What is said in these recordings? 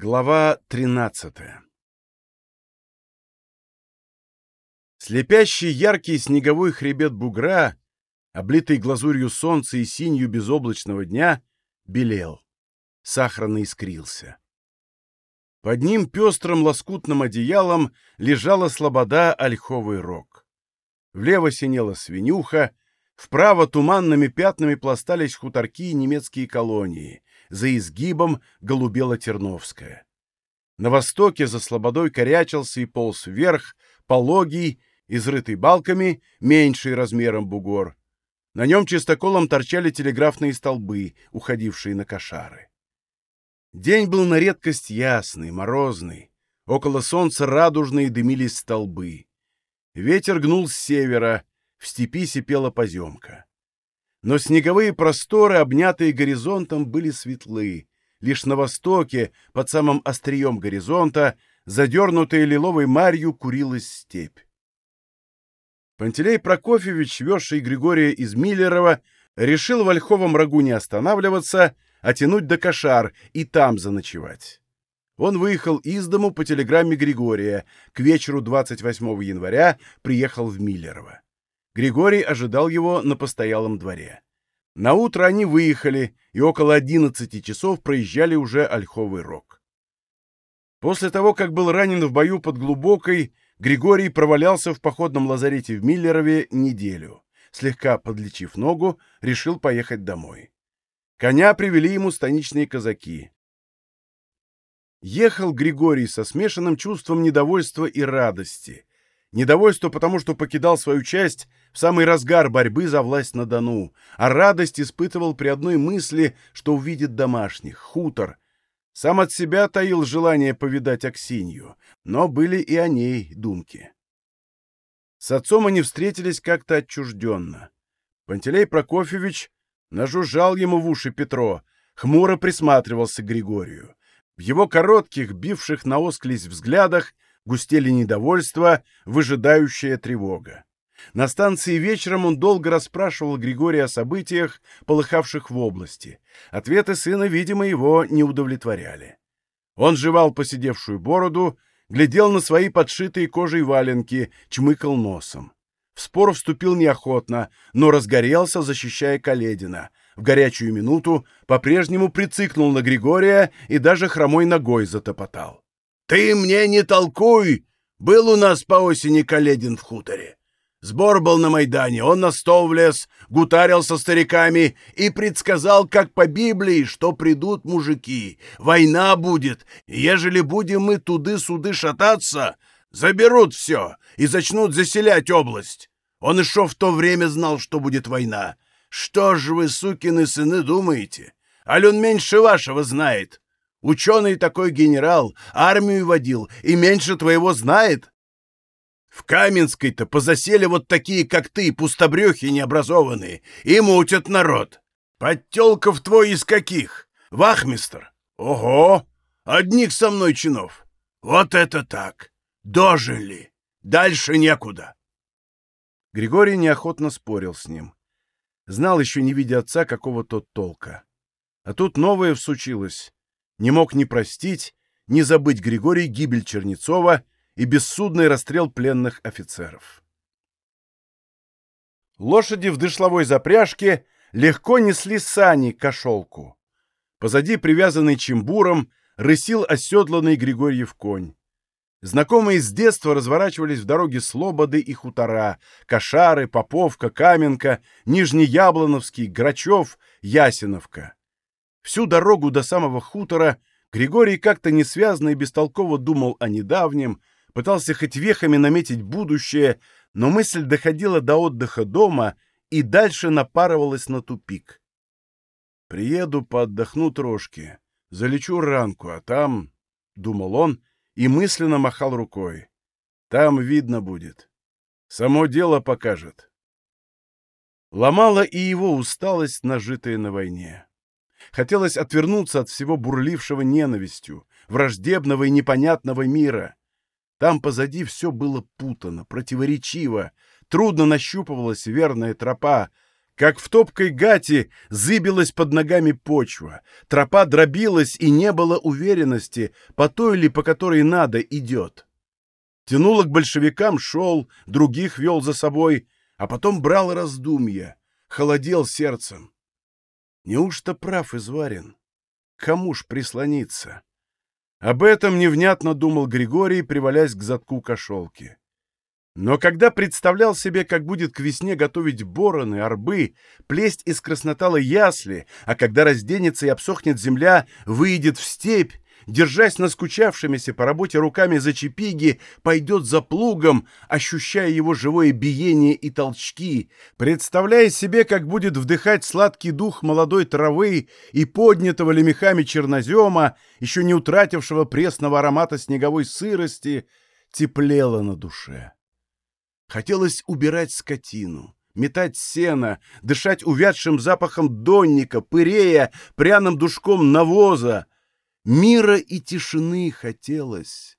Глава 13 Слепящий яркий снеговой хребет бугра, облитый глазурью солнца и синью безоблачного дня, белел, сахарно искрился. Под ним пестрым лоскутным одеялом лежала слобода ольховый рог. Влево синела свинюха, вправо туманными пятнами пластались хуторки и немецкие колонии — за изгибом голубела Терновская. На востоке за слободой корячился и полз вверх, пологий, изрытый балками, меньший размером бугор. На нем чистоколом торчали телеграфные столбы, уходившие на кошары. День был на редкость ясный, морозный. Около солнца радужные дымились столбы. Ветер гнул с севера, в степи сипела поземка. Но снеговые просторы, обнятые горизонтом, были светлы. Лишь на востоке, под самым острием горизонта, задернутая лиловой марью, курилась степь. Пантелей Прокофьевич, везший Григория из Миллерова, решил в Ольховом рогу не останавливаться, а тянуть до Кошар и там заночевать. Он выехал из дому по телеграмме Григория, к вечеру 28 января приехал в Миллерово. Григорий ожидал его на постоялом дворе. На утро они выехали и около одиннадцати часов проезжали уже Ольховый рог. После того, как был ранен в бою под Глубокой, Григорий провалялся в походном лазарете в Миллерове неделю. Слегка подлечив ногу, решил поехать домой. Коня привели ему станичные казаки. Ехал Григорий со смешанным чувством недовольства и радости. Недовольство потому, что покидал свою часть в самый разгар борьбы за власть на Дону, а радость испытывал при одной мысли, что увидит домашних, хутор. Сам от себя таил желание повидать Аксинью, но были и о ней думки. С отцом они встретились как-то отчужденно. Пантелей Прокофьевич нажужжал ему в уши Петро, хмуро присматривался к Григорию. В его коротких, бивших наосклись взглядах густели недовольство, выжидающая тревога. На станции вечером он долго расспрашивал Григория о событиях, полыхавших в области. Ответы сына, видимо, его не удовлетворяли. Он жевал посидевшую бороду, глядел на свои подшитые кожей валенки, чмыкал носом. В спор вступил неохотно, но разгорелся, защищая Каледина. В горячую минуту по-прежнему прицикнул на Григория и даже хромой ногой затопотал. «Ты мне не толкуй! Был у нас по осени Каледин в хуторе. Сбор был на Майдане, он на стол влез, гутарил со стариками и предсказал, как по Библии, что придут мужики, война будет, ежели будем мы туды-суды шататься, заберут все и зачнут заселять область. Он еще в то время знал, что будет война. Что ж вы, сукины сыны, думаете? Ален меньше вашего знает. Ученый такой генерал, армию водил и меньше твоего знает. В Каменской-то позасели вот такие, как ты, пустобрехи необразованные, и мутят народ. Подтелков твой из каких? Вахмистр? Ого! Одних со мной чинов. Вот это так! Дожили! Дальше некуда. Григорий неохотно спорил с ним. Знал еще, не видя отца, какого то толка. А тут новое всучилось не мог ни простить, ни забыть Григорий гибель Чернецова и бессудный расстрел пленных офицеров. Лошади в дышловой запряжке легко несли сани к кошелку. Позади, привязанный чембуром, рысил оседланный Григорьев конь. Знакомые с детства разворачивались в дороге Слободы и хутора, Кошары, Поповка, Каменка, Нижний Яблоновский, Грачев, Ясиновка. Всю дорогу до самого хутора Григорий как-то несвязно и бестолково думал о недавнем, пытался хоть вехами наметить будущее, но мысль доходила до отдыха дома и дальше напарывалась на тупик. «Приеду, поотдохну трошки, залечу ранку, а там...» — думал он и мысленно махал рукой. «Там видно будет. Само дело покажет». Ломала и его усталость, нажитая на войне. Хотелось отвернуться от всего бурлившего ненавистью, враждебного и непонятного мира. Там позади все было путано, противоречиво, трудно нащупывалась верная тропа. Как в топкой гате зыбилась под ногами почва, тропа дробилась, и не было уверенности, по той ли, по которой надо, идет. Тянуло к большевикам, шел, других вел за собой, а потом брал раздумья, холодел сердцем. Неужто прав изварен? Кому ж прислониться? Об этом невнятно думал Григорий, привалясь к задку кошелки. Но когда представлял себе, как будет к весне готовить бороны, орбы, плесть из краснотала ясли, а когда разденется и обсохнет земля, выйдет в степь, держась наскучавшимися по работе руками за чепиги, пойдет за плугом, ощущая его живое биение и толчки, представляя себе, как будет вдыхать сладкий дух молодой травы и поднятого лемехами чернозема, еще не утратившего пресного аромата снеговой сырости, теплело на душе. Хотелось убирать скотину, метать сено, дышать увядшим запахом донника, пырея, пряным душком навоза. Мира и тишины хотелось.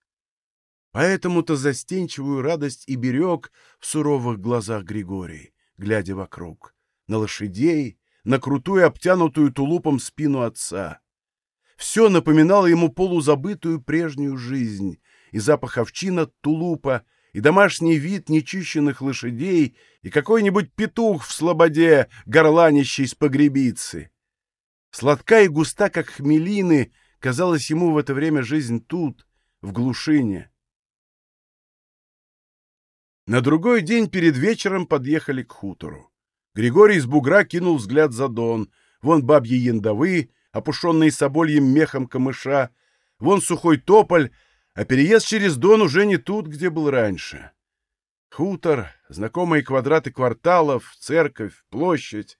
Поэтому-то застенчивую радость и берег в суровых глазах Григорий, глядя вокруг, на лошадей, на крутую обтянутую тулупом спину отца. Все напоминало ему полузабытую прежнюю жизнь, и запах овчина тулупа, и домашний вид нечищенных лошадей, и какой-нибудь петух в слободе, горланищий с погребицы. Сладка и густа, как хмелины, казалась ему в это время жизнь тут, в глушине. На другой день перед вечером подъехали к хутору. Григорий из бугра кинул взгляд за дон. Вон бабьи яндовы, опушенные собольем мехом камыша, вон сухой тополь, а переезд через Дон уже не тут, где был раньше. Хутор, знакомые квадраты кварталов, церковь, площадь.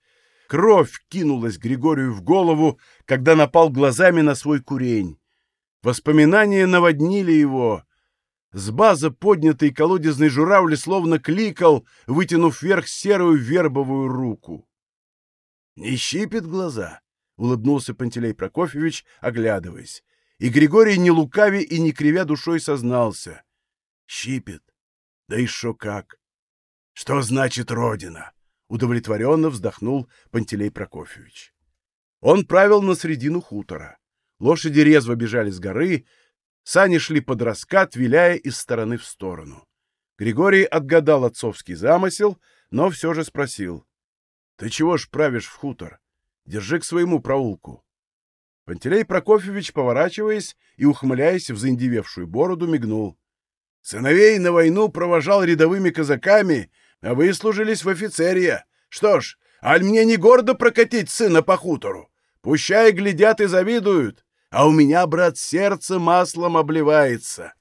Кровь кинулась Григорию в голову, когда напал глазами на свой курень. Воспоминания наводнили его. С база поднятый колодезный журавль словно кликал, вытянув вверх серую вербовую руку. — Не щипит глаза? — улыбнулся Пантелей Прокофьевич, оглядываясь. И Григорий не лукави и не кривя душой сознался. Щипет. Да шо как. Что значит родина? Удовлетворенно вздохнул Пантелей Прокофьевич. Он правил на средину хутора. Лошади резво бежали с горы, сани шли под раскат, виляя из стороны в сторону. Григорий отгадал отцовский замысел, но все же спросил. — Ты чего ж правишь в хутор? Держи к своему проулку. Пантелей Прокофьевич, поворачиваясь и ухмыляясь в заиндевевшую бороду, мигнул. «Сыновей на войну провожал рядовыми казаками, а вы служились в офицерия. Что ж, аль мне не гордо прокатить сына по хутору? Пущай глядят и завидуют, а у меня, брат, сердце маслом обливается».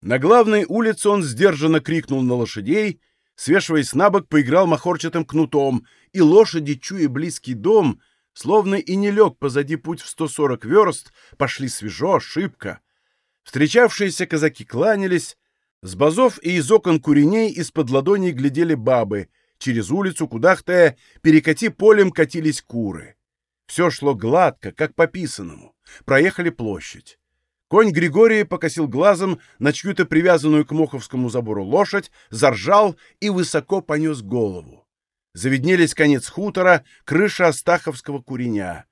На главной улице он сдержанно крикнул на лошадей, свешиваясь на бок, поиграл махорчатым кнутом, и лошади, чуя близкий дом, словно и не лег позади путь в 140 верст, пошли свежо, шибко. Встречавшиеся казаки кланялись, с базов и из окон куреней из-под ладоней глядели бабы, через улицу, кудахтая, перекати полем катились куры. Все шло гладко, как по писанному. Проехали площадь. Конь Григория покосил глазом на чью-то привязанную к моховскому забору лошадь, заржал и высоко понес голову заведнелись конец хутора, крыша Астаховского куреня.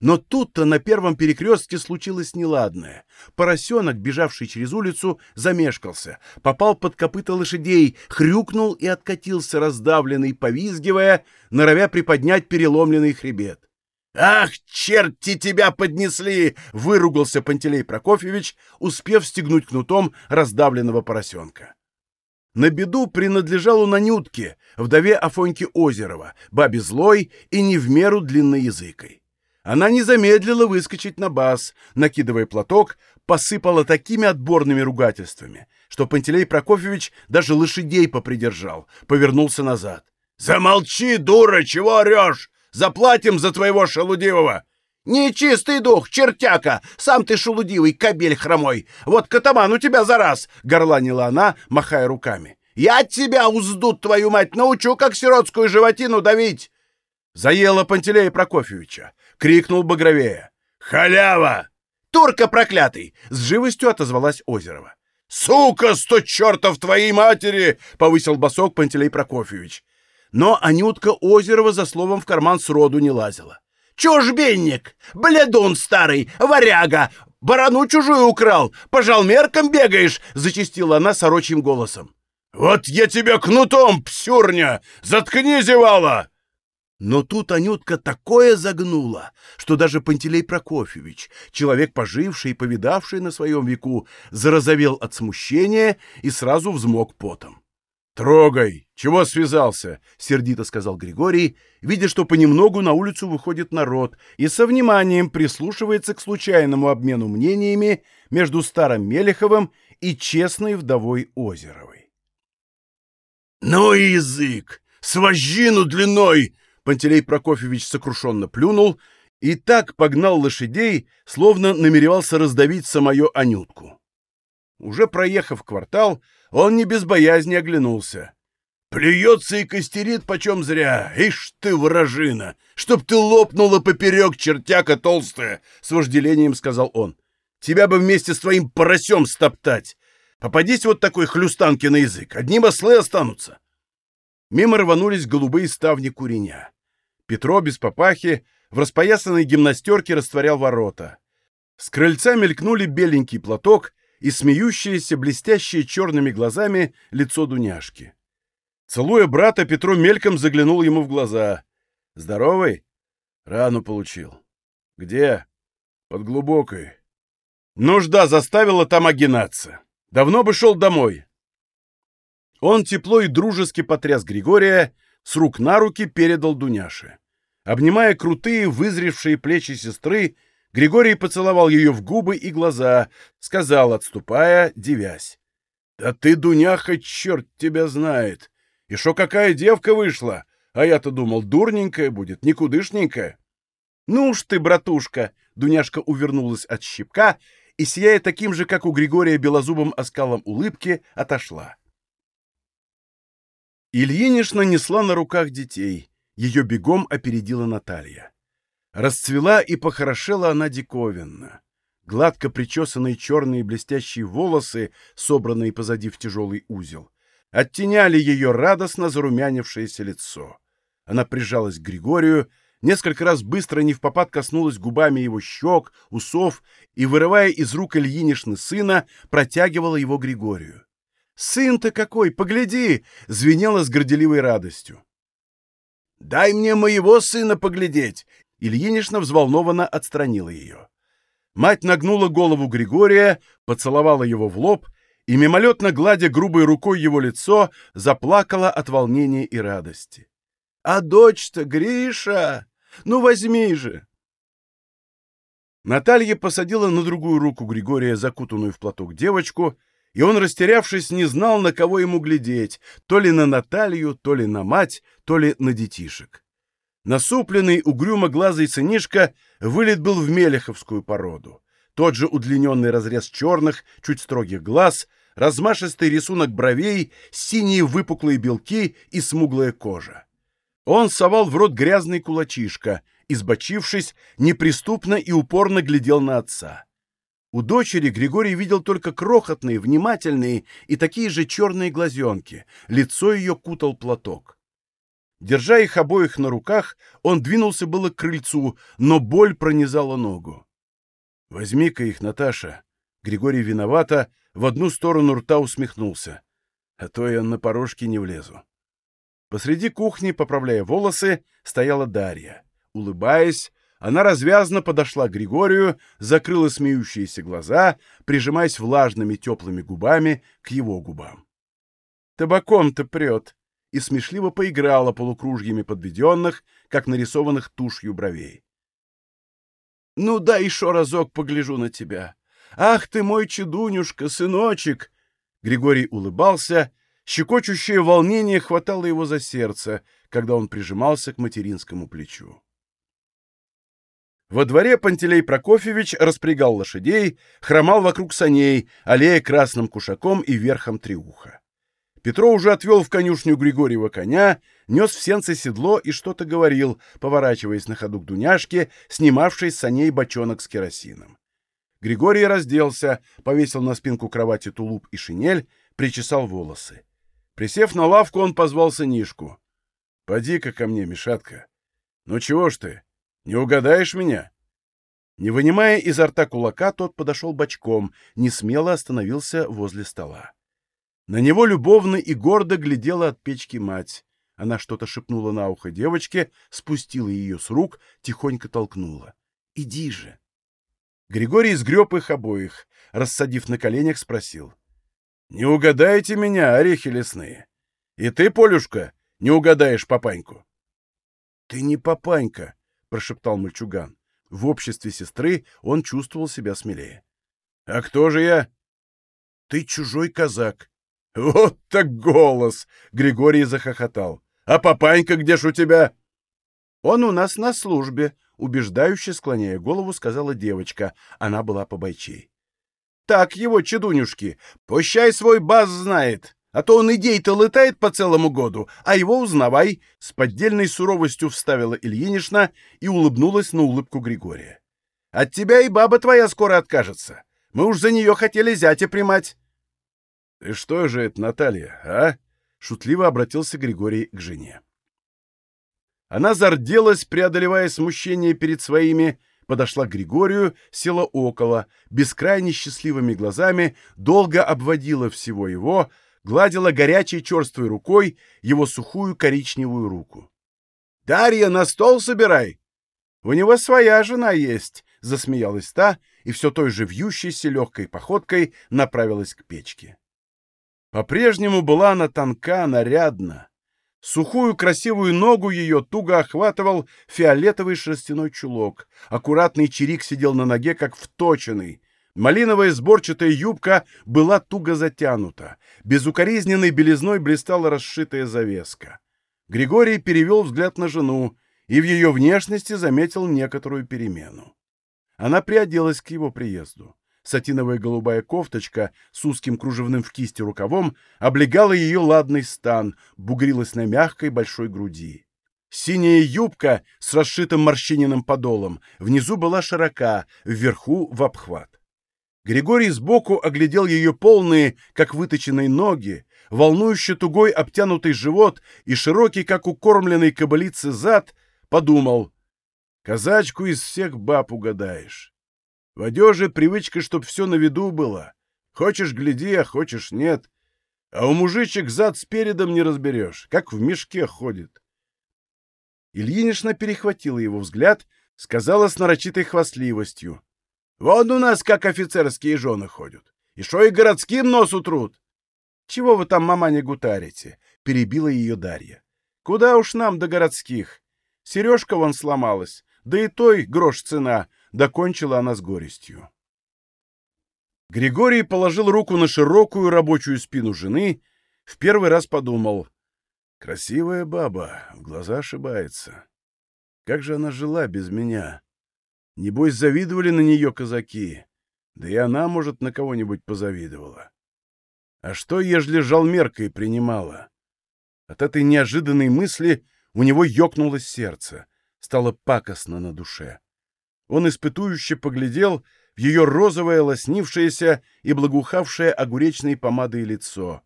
Но тут-то на первом перекрестке случилось неладное. Поросенок, бежавший через улицу, замешкался, попал под копыта лошадей, хрюкнул и откатился раздавленный, повизгивая, норовя приподнять переломленный хребет. «Ах, черти тебя поднесли!» — выругался Пантелей Прокофьевич, успев стегнуть кнутом раздавленного поросенка. На беду принадлежал он Анютке, вдове Афоньки Озерова, бабе злой и не в меру длинноязыкой. Она не замедлила выскочить на бас, накидывая платок, посыпала такими отборными ругательствами, что Пантелей Прокофьевич даже лошадей попридержал, повернулся назад. «Замолчи, дура, чего орешь? Заплатим за твоего шелудивого!» «Нечистый дух, чертяка! Сам ты шелудивый, кобель хромой! Вот катаман у тебя за раз!» — горланила она, махая руками. «Я тебя, уздут твою мать, научу, как сиротскую животину давить!» Заела Пантелея Прокофьевича. Крикнул Багровея. «Халява!» «Турка проклятый!» — с живостью отозвалась Озерова. «Сука, сто чертов твоей матери!» — повысил босок Пантелей Прокофьевич. Но Анютка Озерова за словом в карман сроду не лазила. «Чужбинник! Бледун старый! Варяга! Барану чужую украл! По жалмеркам бегаешь!» — зачастила она сорочьим голосом. «Вот я тебя кнутом, псюрня! Заткни, зевала!» Но тут Анютка такое загнула, что даже Пантелей Прокофьевич, человек поживший и повидавший на своем веку, зарозовел от смущения и сразу взмок потом. «Трогай! Чего связался?» — сердито сказал Григорий, видя, что понемногу на улицу выходит народ и со вниманием прислушивается к случайному обмену мнениями между старым Мелеховым и честной вдовой Озеровой. «Ну язык! С длиной!» Пантелей Прокофьевич сокрушенно плюнул и так погнал лошадей, словно намеревался раздавить самую Анютку. Уже проехав квартал, он не без боязни оглянулся. «Плюется и костерит почем зря! Ишь ты, вражина! Чтоб ты лопнула поперек, чертяка толстая!» — с вожделением сказал он. «Тебя бы вместе с твоим поросем стоптать! Попадись вот такой хлюстанке на язык, одни ослы останутся!» Мимо рванулись голубые ставни куреня. Петро без папахи в распоясанной гимнастерке растворял ворота. С крыльца мелькнули беленький платок и смеющееся, блестящее черными глазами лицо Дуняшки. Целуя брата, Петро мельком заглянул ему в глаза. «Здоровый?» «Рану получил». «Где?» «Под глубокой». Нужда заставила там огинаться. Давно бы шел домой. Он тепло и дружески потряс Григория, с рук на руки передал Дуняше. Обнимая крутые, вызревшие плечи сестры, Григорий поцеловал ее в губы и глаза, сказал, отступая, девясь. «Да ты, Дуняха, черт тебя знает! И шо какая девка вышла? А я-то думал, дурненькая будет, никудышненькая». «Ну уж ты, братушка!» — Дуняшка увернулась от щипка и, сияя таким же, как у Григория белозубым оскалом улыбки, отошла. Ильинишна несла на руках детей. Ее бегом опередила Наталья. Расцвела и похорошела она диковинно. Гладко причесанные черные блестящие волосы, собранные позади в тяжелый узел, оттеняли ее радостно зарумянившееся лицо. Она прижалась к Григорию, несколько раз быстро не в попад коснулась губами его щек, усов и, вырывая из рук Ильинишны сына, протягивала его Григорию. «Сын-то какой, погляди!» — звенела с горделивой радостью. «Дай мне моего сына поглядеть!» Ильинична взволнованно отстранила ее. Мать нагнула голову Григория, поцеловала его в лоб и, мимолетно гладя грубой рукой его лицо, заплакала от волнения и радости. «А дочь-то, Гриша! Ну, возьми же!» Наталья посадила на другую руку Григория, закутанную в платок девочку, и он, растерявшись, не знал, на кого ему глядеть, то ли на Наталью, то ли на мать, то ли на детишек. Насупленный, угрюмо-глазый сынишка вылет был в мелеховскую породу. Тот же удлиненный разрез черных, чуть строгих глаз, размашистый рисунок бровей, синие выпуклые белки и смуглая кожа. Он совал в рот грязный кулачишка, избочившись, неприступно и упорно глядел на отца. У дочери Григорий видел только крохотные, внимательные и такие же черные глазенки. Лицо ее кутал платок. Держа их обоих на руках, он двинулся было к крыльцу, но боль пронизала ногу. «Возьми-ка их, Наташа!» Григорий виновато, в одну сторону рта усмехнулся. «А то я на порожки не влезу». Посреди кухни, поправляя волосы, стояла Дарья. Улыбаясь, она развязно подошла к Григорию, закрыла смеющиеся глаза, прижимаясь влажными теплыми губами к его губам. «Табаком-то прет!» и смешливо поиграла полукружьями подведенных, как нарисованных тушью бровей. «Ну да еще разок погляжу на тебя! Ах ты мой чудунюшка, сыночек!» Григорий улыбался, щекочущее волнение хватало его за сердце, когда он прижимался к материнскому плечу. Во дворе Пантелей Прокофьевич распрягал лошадей, хромал вокруг саней, аллея красным кушаком и верхом триуха. Петро уже отвел в конюшню Григорьева коня, нес в сенце седло и что-то говорил, поворачиваясь на ходу к Дуняшке, снимавшей с саней бочонок с керосином. Григорий разделся, повесил на спинку кровати тулуп и шинель, причесал волосы. Присев на лавку, он позвал сынишку. Поди-ка ко мне, Мишатка. Ну чего ж ты, не угадаешь меня?» Не вынимая изо рта кулака, тот подошел бочком, не смело остановился возле стола. На него любовно и гордо глядела от печки мать. Она что-то шепнула на ухо девочке, спустила ее с рук, тихонько толкнула. «Иди же!» Григорий сгреб их обоих, рассадив на коленях, спросил. «Не угадаете меня, орехи лесные? И ты, Полюшка, не угадаешь папаньку?» «Ты не папанька», — прошептал мальчуган. В обществе сестры он чувствовал себя смелее. «А кто же я?» «Ты чужой казак». «Вот так голос!» — Григорий захохотал. «А папанька где ж у тебя?» «Он у нас на службе», — убеждающе склоняя голову, сказала девочка. Она была побойчей. «Так его, чедунюшки, пущай свой баз знает, а то он идей-то летает по целому году, а его узнавай!» С поддельной суровостью вставила Ильинишна и улыбнулась на улыбку Григория. «От тебя и баба твоя скоро откажется. Мы уж за нее хотели зятя примать». «Ты что же это, Наталья, а?» — шутливо обратился Григорий к жене. Она зарделась, преодолевая смущение перед своими, подошла к Григорию, села около, бескрайне счастливыми глазами, долго обводила всего его, гладила горячей черствой рукой его сухую коричневую руку. — Дарья, на стол собирай! — У него своя жена есть, — засмеялась та и все той же вьющейся легкой походкой направилась к печке. По-прежнему была она тонка, нарядна. Сухую красивую ногу ее туго охватывал фиолетовый шерстяной чулок. Аккуратный чирик сидел на ноге, как вточенный, Малиновая сборчатая юбка была туго затянута. Безукоризненной белизной блистала расшитая завеска. Григорий перевел взгляд на жену и в ее внешности заметил некоторую перемену. Она приоделась к его приезду. Сатиновая голубая кофточка с узким кружевным в кисти рукавом облегала ее ладный стан, бугрилась на мягкой большой груди. Синяя юбка с расшитым морщиненным подолом внизу была широка, вверху в обхват. Григорий сбоку оглядел ее полные, как выточенные ноги, волнующе тугой обтянутый живот и широкий, как у кормленной кобылицы, зад, подумал, казачку из всех баб угадаешь. В одежде привычка, чтоб все на виду было. Хочешь — гляди, а хочешь — нет. А у мужичек зад с передом не разберешь, как в мешке ходит. Ильинична перехватила его взгляд, сказала с нарочитой хвастливостью. Вон у нас как офицерские жены ходят. И шо и городским нос утрут. — Чего вы там, мама, не гутарите? — перебила ее Дарья. — Куда уж нам до городских? Сережка вон сломалась, да и той грош цена, — докончила она с горестью. Григорий положил руку на широкую рабочую спину жены, в первый раз подумал. Красивая баба, в глаза ошибается. Как же она жила без меня? Небось, завидовали на нее казаки. Да и она, может, на кого-нибудь позавидовала. А что, ежели жалмеркой принимала? От этой неожиданной мысли у него ёкнуло сердце, стало пакостно на душе. Он испытующе поглядел в ее розовое, лоснившееся и благоухавшее огуречной помадой лицо.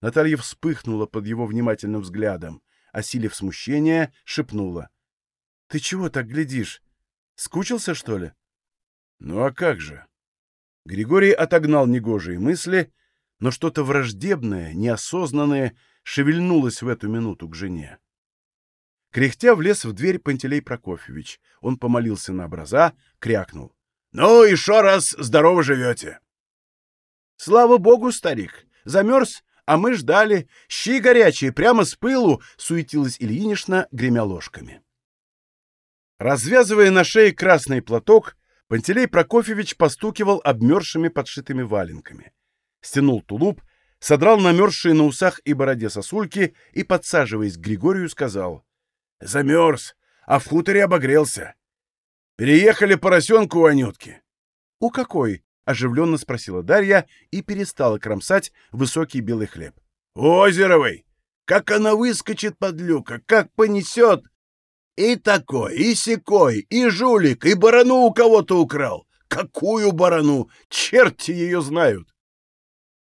Наталья вспыхнула под его внимательным взглядом, осилив смущение, шепнула. — Ты чего так глядишь? Скучился, что ли? Ну а как же? Григорий отогнал негожие мысли, но что-то враждебное, неосознанное шевельнулось в эту минуту к жене. Кряхтя влез в дверь Пантелей Прокофьевич. Он помолился на образа, крякнул. — Ну, еще раз здорово живете! — Слава богу, старик! Замерз, а мы ждали. Щи горячие, прямо с пылу! — суетилась Ильинична, гремя ложками. Развязывая на шее красный платок, Пантелей Прокофьевич постукивал обмерзшими подшитыми валенками. Стянул тулуп, содрал намерзшие на усах и бороде сосульки и, подсаживаясь к Григорию, сказал. — Замерз, а в хуторе обогрелся. Переехали поросенку у Анютки. — У какой? — оживленно спросила Дарья и перестала кромсать высокий белый хлеб. — Озеровой! Как она выскочит под люка, как понесет! И такой, и секой, и жулик, и барану у кого-то украл. Какую барану? Черти ее знают.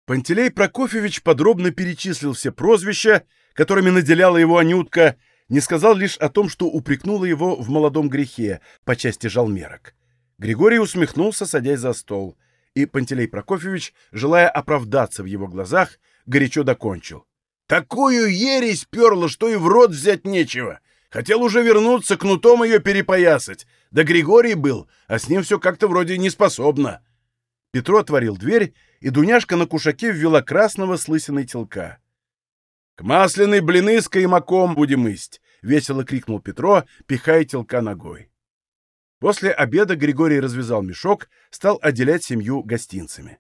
Пантелей Прокофьевич подробно перечислил все прозвища, которыми наделяла его Анютка, не сказал лишь о том, что упрекнула его в молодом грехе по части жалмерок. Григорий усмехнулся, садясь за стол, и Пантелей Прокофьевич, желая оправдаться в его глазах, горячо докончил. «Такую ересь перла, что и в рот взять нечего! Хотел уже вернуться, кнутом ее перепоясать. Да Григорий был, а с ним все как-то вроде не способно». Петро отворил дверь, и Дуняшка на кушаке ввела красного с лысиной телка. «К масляной блины с каймаком будем есть!» — весело крикнул Петро, пихая телка ногой. После обеда Григорий развязал мешок, стал отделять семью гостинцами.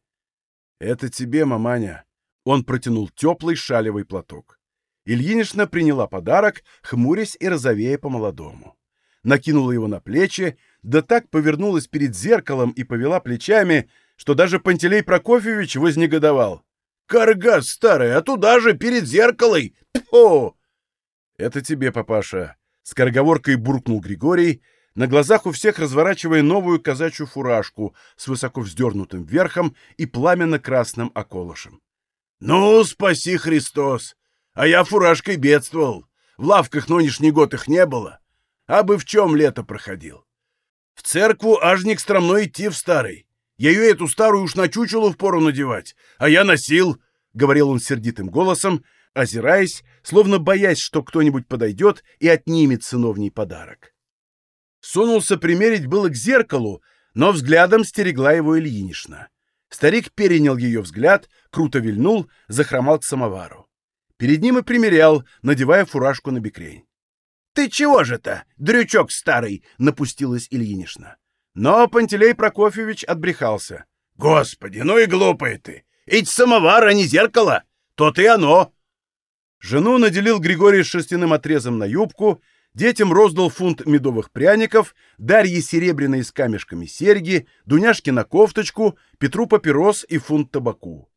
«Это тебе, маманя!» Он протянул теплый шалевый платок. Ильинична приняла подарок, хмурясь и розовея по-молодому. Накинула его на плечи, да так повернулась перед зеркалом и повела плечами, что даже Пантелей Прокофьевич вознегодовал. «Карга старая, а туда же, перед зеркалой! Тьфу!» «Это тебе, папаша!» — скороговоркой буркнул Григорий, на глазах у всех разворачивая новую казачью фуражку с высоко вздернутым верхом и пламенно-красным околышем. «Ну, спаси Христос! А я фуражкой бедствовал. В лавках нынешний год их не было. А бы в чем лето проходил. В церкву ажник стромной идти в старый. Ею эту старую уж на чучелу впору надевать. А я носил, — говорил он сердитым голосом, озираясь, словно боясь, что кто-нибудь подойдет и отнимет сыновний подарок. Сунулся примерить было к зеркалу, но взглядом стерегла его Ильинишна. Старик перенял ее взгляд, круто вильнул, захромал к самовару. Перед ним и примерял, надевая фуражку на бекрень. — Ты чего же-то, дрючок старый? — напустилась Ильинишна. Но Пантелей Прокофьевич отбрехался. — Господи, ну и глупый ты! Ведь самовар, а не зеркало! То и оно! Жену наделил Григорий шерстяным отрезом на юбку, детям роздал фунт медовых пряников, Дарье серебряные с камешками серьги, Дуняшке на кофточку, Петру папирос и фунт табаку.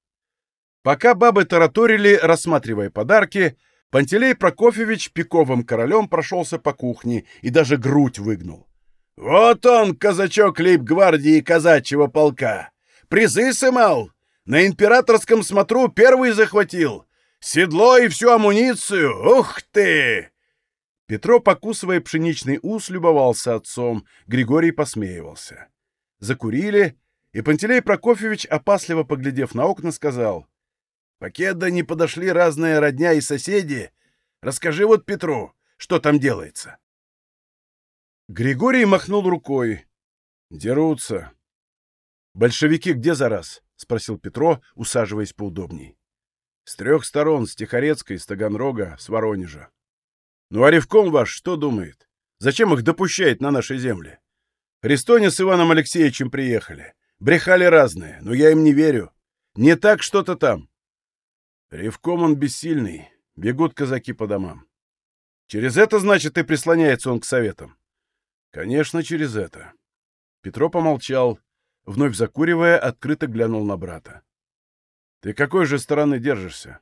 Пока бабы тараторили, рассматривая подарки, Пантелей Прокофьевич пиковым королем прошелся по кухне и даже грудь выгнул. «Вот он, казачок лейб-гвардии казачьего полка! Призы сымал! На императорском смотру первый захватил! Седло и всю амуницию! Ух ты!» Петро, покусывая пшеничный ус, любовался отцом, Григорий посмеивался. Закурили, и Пантелей Прокофьевич, опасливо поглядев на окна, сказал — Покеда не подошли разные родня и соседи. Расскажи вот Петру, что там делается. Григорий махнул рукой. Дерутся. Большевики где за раз? Спросил Петро, усаживаясь поудобней. С трех сторон, с Тихорецкой, с Таганрога, с Воронежа. Ну а Ревком ваш что думает? Зачем их допущает на нашей земле? Христоне с Иваном Алексеевичем приехали. Брехали разные, но я им не верю. Не так что-то там. Ревком он бессильный, бегут казаки по домам. Через это, значит, и прислоняется он к советам? Конечно, через это. Петро помолчал, вновь закуривая, открыто глянул на брата. Ты какой же стороны держишься?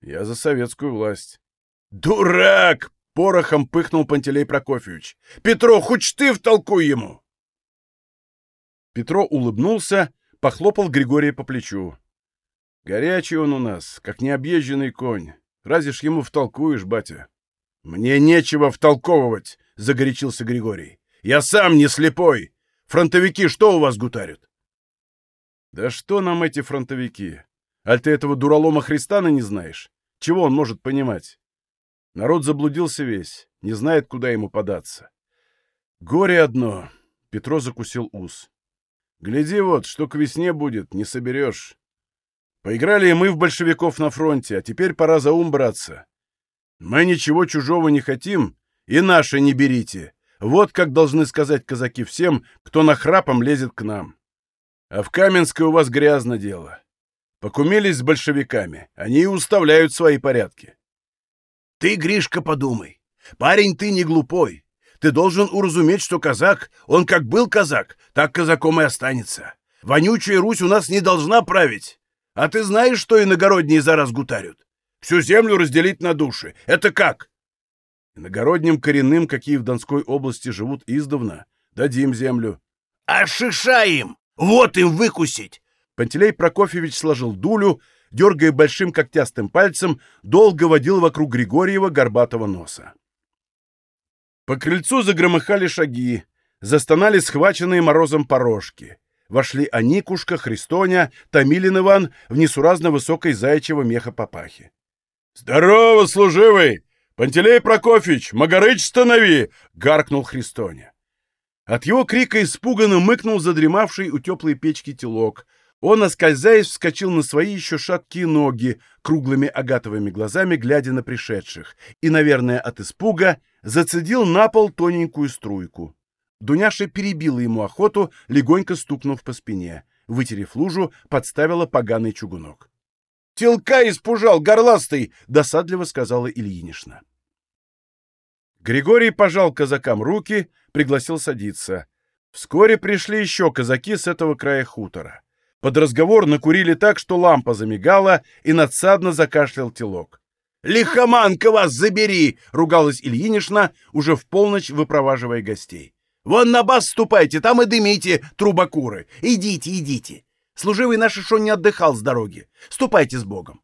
Я за советскую власть. Дурак! Порохом пыхнул Пантелей Прокофьевич. Петро, хоть ты втолкуй ему! Петро улыбнулся, похлопал Григория по плечу. Горячий он у нас, как необъезженный конь. Разве ж ему втолкуешь, батя? — Мне нечего втолковывать, — загорячился Григорий. — Я сам не слепой. Фронтовики что у вас гутарят? — Да что нам эти фронтовики? Аль ты этого дуралома Христана не знаешь? Чего он может понимать? Народ заблудился весь, не знает, куда ему податься. Горе одно. Петро закусил ус. Гляди вот, что к весне будет, не соберешь. Поиграли и мы в большевиков на фронте, а теперь пора за ум браться. Мы ничего чужого не хотим, и наши не берите. Вот как должны сказать казаки всем, кто нахрапом лезет к нам. А в Каменской у вас грязно дело. Покумились с большевиками, они и уставляют свои порядки. Ты, Гришка, подумай. Парень ты не глупой. Ты должен уразуметь, что казак, он как был казак, так казаком и останется. Вонючая Русь у нас не должна править. А ты знаешь, что иногородние зараз гутарят? Всю землю разделить на души. Это как? Иногородним коренным, какие в Донской области живут издавна, дадим землю. А шиша им! Вот им выкусить! Пантелей Прокофьевич сложил дулю, дергая большим когтястым пальцем, долго водил вокруг Григорьева горбатого носа. По крыльцу загромыхали шаги, застонали схваченные морозом порожки. Вошли Аникушка, Христоня, Томилин Иван в несуразно высокой заячьего меха папахи. «Здорово, служивый! Пантелей Прокофьевич, Магарыч станови!» — гаркнул Христоня. От его крика испуганно мыкнул задремавший у теплой печки телок. Он, оскользаясь, вскочил на свои еще шаткие ноги, круглыми агатовыми глазами глядя на пришедших, и, наверное, от испуга зацедил на пол тоненькую струйку. Дуняша перебила ему охоту, легонько стукнув по спине. Вытерев лужу, подставила поганый чугунок. «Телка испужал, горластый!» — досадливо сказала Ильинишна. Григорий пожал казакам руки, пригласил садиться. Вскоре пришли еще казаки с этого края хутора. Под разговор накурили так, что лампа замигала, и надсадно закашлял телок. «Лихоманка вас забери!» — ругалась Ильинишна, уже в полночь выпроваживая гостей. «Вон на бас ступайте, там и дымите, трубокуры! Идите, идите! Служивый наш еще не отдыхал с дороги. Ступайте с Богом.